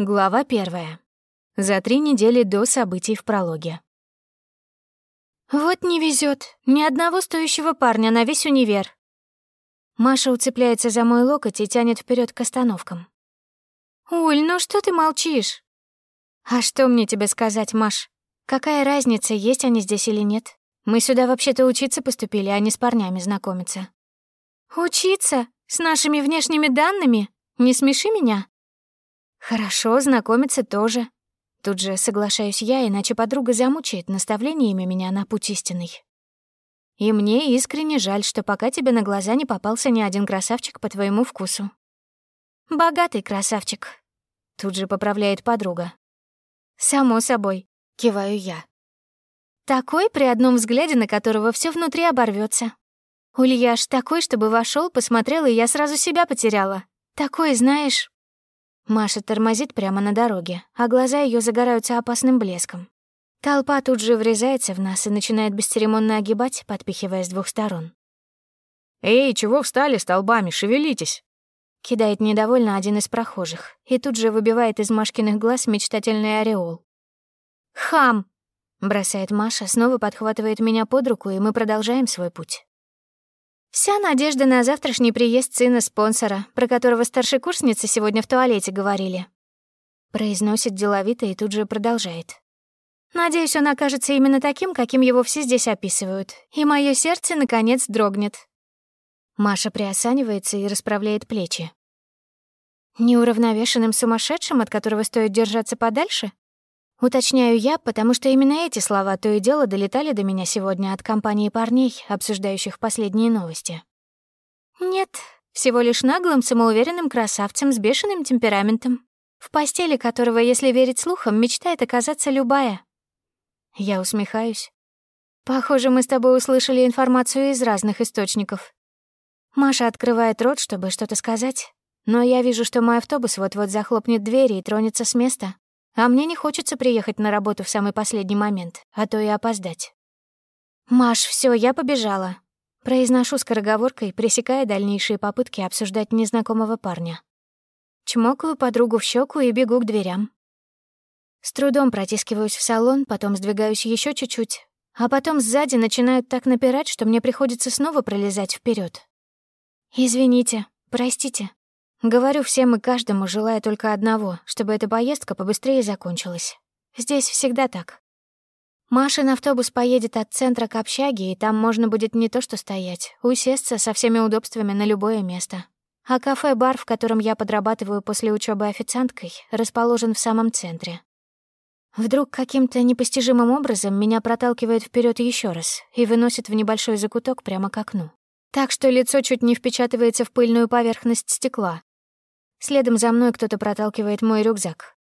Глава первая. За три недели до событий в прологе. «Вот не везет, Ни одного стоящего парня на весь универ». Маша уцепляется за мой локоть и тянет вперед к остановкам. «Уль, ну что ты молчишь?» «А что мне тебе сказать, Маш? Какая разница, есть они здесь или нет? Мы сюда вообще-то учиться поступили, а не с парнями знакомиться». «Учиться? С нашими внешними данными? Не смеши меня?» «Хорошо, знакомиться тоже». Тут же соглашаюсь я, иначе подруга замучает наставлениями меня на путь истинный. И мне искренне жаль, что пока тебе на глаза не попался ни один красавчик по твоему вкусу. «Богатый красавчик», — тут же поправляет подруга. «Само собой», — киваю я. Такой, при одном взгляде на которого все внутри оборвется. Ульяш такой, чтобы вошел, посмотрел, и я сразу себя потеряла. Такой, знаешь, Маша тормозит прямо на дороге, а глаза ее загораются опасным блеском. Толпа тут же врезается в нас и начинает бесцеремонно огибать, подпихивая с двух сторон. «Эй, чего встали столбами? Шевелитесь!» Кидает недовольно один из прохожих и тут же выбивает из Машкиных глаз мечтательный ореол. «Хам!» — бросает Маша, снова подхватывает меня под руку, и мы продолжаем свой путь. Вся надежда на завтрашний приезд сына спонсора, про которого старшекурсницы сегодня в туалете говорили. Произносит деловито и тут же продолжает. Надеюсь, он окажется именно таким, каким его все здесь описывают, и мое сердце, наконец, дрогнет. Маша приосанивается и расправляет плечи. Неуравновешенным сумасшедшим, от которого стоит держаться подальше? Уточняю я, потому что именно эти слова то и дело долетали до меня сегодня от компании парней, обсуждающих последние новости. Нет, всего лишь наглым, самоуверенным красавцем с бешеным темпераментом, в постели которого, если верить слухам, мечтает оказаться любая. Я усмехаюсь. Похоже, мы с тобой услышали информацию из разных источников. Маша открывает рот, чтобы что-то сказать, но я вижу, что мой автобус вот-вот захлопнет двери и тронется с места, а мне не хочется приехать на работу в самый последний момент, а то и опоздать. «Маш, все, я побежала». Произношу скороговоркой, пресекая дальнейшие попытки обсуждать незнакомого парня. Чмокаю подругу в щеку и бегу к дверям. С трудом протискиваюсь в салон, потом сдвигаюсь еще чуть-чуть, а потом сзади начинают так напирать, что мне приходится снова пролезать вперед. «Извините, простите», Говорю всем и каждому, желая только одного, чтобы эта поездка побыстрее закончилась. Здесь всегда так. Машин автобус поедет от центра к общаге, и там можно будет не то что стоять, усесться со всеми удобствами на любое место. А кафе-бар, в котором я подрабатываю после учебы официанткой, расположен в самом центре. Вдруг каким-то непостижимым образом меня проталкивает вперед еще раз и выносит в небольшой закуток прямо к окну. Так что лицо чуть не впечатывается в пыльную поверхность стекла, Следом за мной кто-то проталкивает мой рюкзак.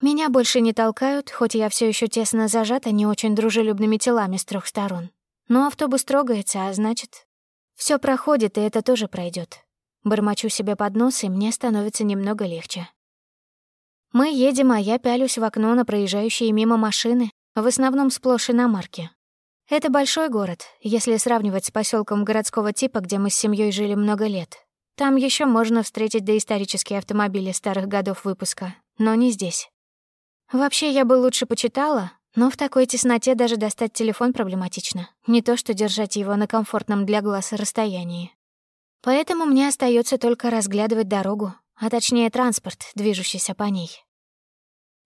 Меня больше не толкают, хоть я все еще тесно зажата не очень дружелюбными телами с трех сторон. Но автобус трогается, а значит, все проходит, и это тоже пройдет. Бормочу себе под нос, и мне становится немного легче. Мы едем, а я пялюсь в окно на проезжающие мимо машины, в основном сплошь иномарки. Это большой город, если сравнивать с поселком городского типа, где мы с семьей жили много лет. Там еще можно встретить доисторические автомобили старых годов выпуска, но не здесь. Вообще, я бы лучше почитала, но в такой тесноте даже достать телефон проблематично, не то что держать его на комфортном для глаз расстоянии. Поэтому мне остается только разглядывать дорогу, а точнее транспорт, движущийся по ней.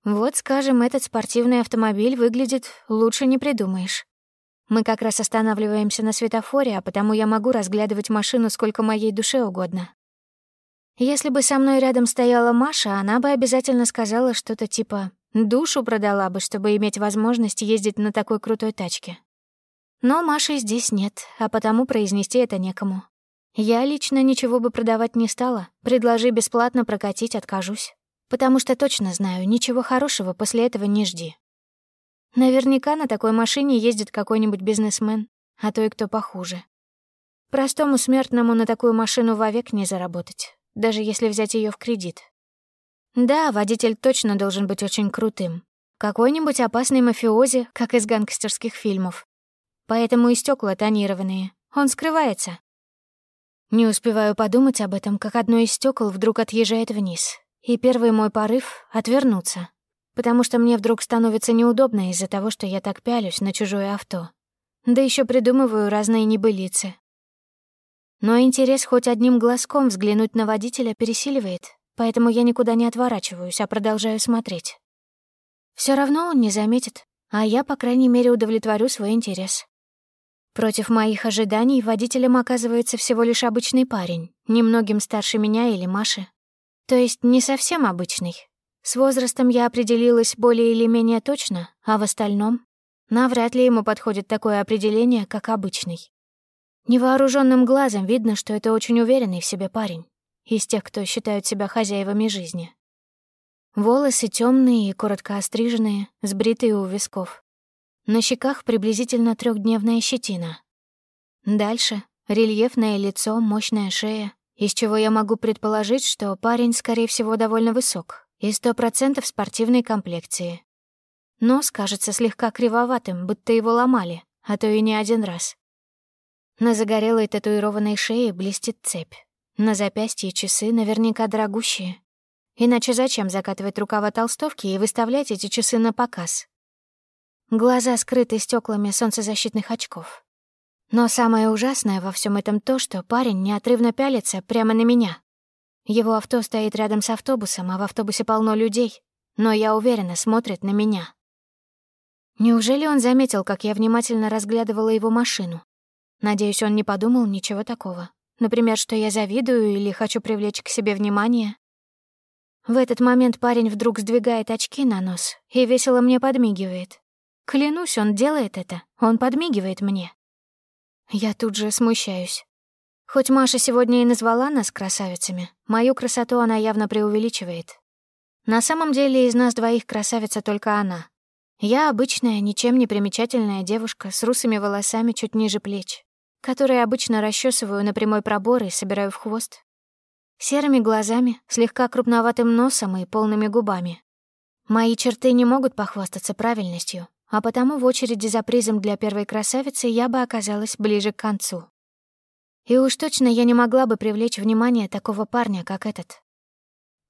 Вот, скажем, этот спортивный автомобиль выглядит лучше не придумаешь. Мы как раз останавливаемся на светофоре, а потому я могу разглядывать машину сколько моей душе угодно. Если бы со мной рядом стояла Маша, она бы обязательно сказала что-то типа «душу продала бы, чтобы иметь возможность ездить на такой крутой тачке». Но Маши здесь нет, а потому произнести это некому. Я лично ничего бы продавать не стала, предложи бесплатно прокатить, откажусь. Потому что точно знаю, ничего хорошего после этого не жди. Наверняка на такой машине ездит какой-нибудь бизнесмен, а то и кто похуже. Простому смертному на такую машину вовек не заработать, даже если взять ее в кредит. Да, водитель точно должен быть очень крутым. Какой-нибудь опасный мафиози, как из гангстерских фильмов. Поэтому и стекла тонированные. Он скрывается. Не успеваю подумать об этом, как одно из стекол вдруг отъезжает вниз. и первый мой порыв — отвернуться, потому что мне вдруг становится неудобно из-за того, что я так пялюсь на чужое авто. Да еще придумываю разные небылицы. Но интерес хоть одним глазком взглянуть на водителя пересиливает, поэтому я никуда не отворачиваюсь, а продолжаю смотреть. Все равно он не заметит, а я, по крайней мере, удовлетворю свой интерес. Против моих ожиданий водителем оказывается всего лишь обычный парень, немногим старше меня или Маши. То есть не совсем обычный. С возрастом я определилась более или менее точно, а в остальном навряд ли ему подходит такое определение, как обычный. Невооруженным глазом видно, что это очень уверенный в себе парень, из тех, кто считают себя хозяевами жизни. Волосы темные и коротко остриженные, сбритые у висков. На щеках приблизительно трехдневная щетина. Дальше — рельефное лицо, мощная шея, из чего я могу предположить, что парень, скорее всего, довольно высок и сто процентов спортивной комплекции. Нос кажется слегка кривоватым, будто его ломали, а то и не один раз. На загорелой татуированной шее блестит цепь. На запястье часы наверняка дорогущие. Иначе зачем закатывать рукава толстовки и выставлять эти часы на показ? Глаза скрыты стеклами солнцезащитных очков. Но самое ужасное во всем этом то, что парень неотрывно пялится прямо на меня. Его авто стоит рядом с автобусом, а в автобусе полно людей, но я уверена, смотрит на меня. Неужели он заметил, как я внимательно разглядывала его машину? Надеюсь, он не подумал ничего такого. Например, что я завидую или хочу привлечь к себе внимание. В этот момент парень вдруг сдвигает очки на нос и весело мне подмигивает. Клянусь, он делает это. Он подмигивает мне. Я тут же смущаюсь. Хоть Маша сегодня и назвала нас красавицами, мою красоту она явно преувеличивает. На самом деле из нас двоих красавица только она. Я обычная, ничем не примечательная девушка с русыми волосами чуть ниже плеч, которые обычно расчесываю на прямой пробор и собираю в хвост. Серыми глазами, слегка крупноватым носом и полными губами. Мои черты не могут похвастаться правильностью, а потому в очереди за призом для первой красавицы я бы оказалась ближе к концу. И уж точно я не могла бы привлечь внимание такого парня, как этот.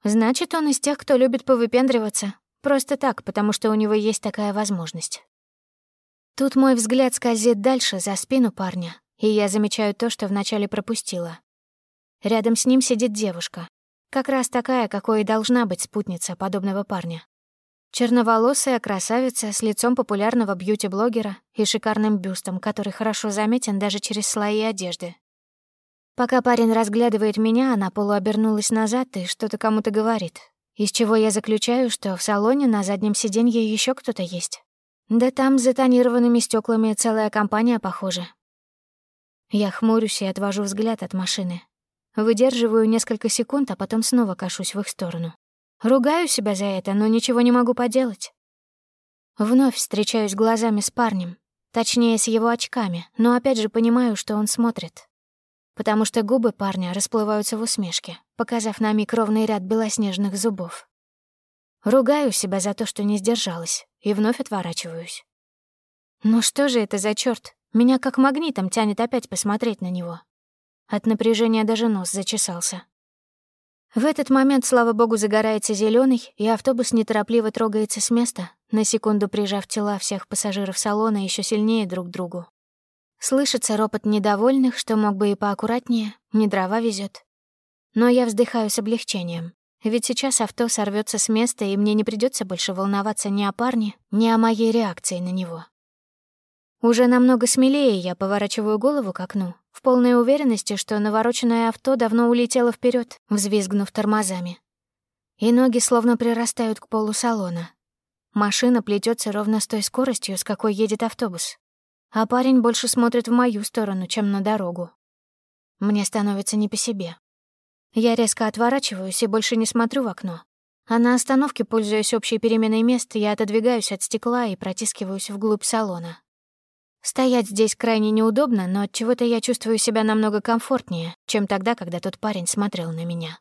Значит, он из тех, кто любит повыпендриваться, просто так, потому что у него есть такая возможность. Тут мой взгляд скользит дальше, за спину парня, и я замечаю то, что вначале пропустила. Рядом с ним сидит девушка, как раз такая, какой и должна быть спутница подобного парня. Черноволосая красавица с лицом популярного бьюти-блогера и шикарным бюстом, который хорошо заметен даже через слои одежды. Пока парень разглядывает меня, она полуобернулась назад и что-то кому-то говорит, из чего я заключаю, что в салоне на заднем сиденье еще кто-то есть. Да там за тонированными стеклами целая компания, похоже. Я хмурюсь и отвожу взгляд от машины. Выдерживаю несколько секунд, а потом снова кашусь в их сторону. Ругаю себя за это, но ничего не могу поделать. Вновь встречаюсь глазами с парнем, точнее, с его очками, но опять же понимаю, что он смотрит. Потому что губы парня расплываются в усмешке, показав на миг ровный ряд белоснежных зубов. Ругаю себя за то, что не сдержалась, и вновь отворачиваюсь. Ну что же это за чёрт? Меня как магнитом тянет опять посмотреть на него. От напряжения даже нос зачесался. В этот момент, слава богу, загорается зеленый, и автобус неторопливо трогается с места, на секунду прижав тела всех пассажиров салона еще сильнее друг к другу. Слышится ропот недовольных, что мог бы и поаккуратнее, не дрова везет. Но я вздыхаю с облегчением, ведь сейчас авто сорвется с места, и мне не придется больше волноваться ни о парне, ни о моей реакции на него. Уже намного смелее я поворачиваю голову к окну в полной уверенности, что навороченное авто давно улетело вперед, взвизгнув тормозами. И ноги словно прирастают к полу салона. Машина плетется ровно с той скоростью, с какой едет автобус. А парень больше смотрит в мою сторону, чем на дорогу. Мне становится не по себе. Я резко отворачиваюсь и больше не смотрю в окно. А на остановке, пользуясь общей переменой мест, я отодвигаюсь от стекла и протискиваюсь вглубь салона. Стоять здесь крайне неудобно, но от чего-то я чувствую себя намного комфортнее, чем тогда, когда тот парень смотрел на меня.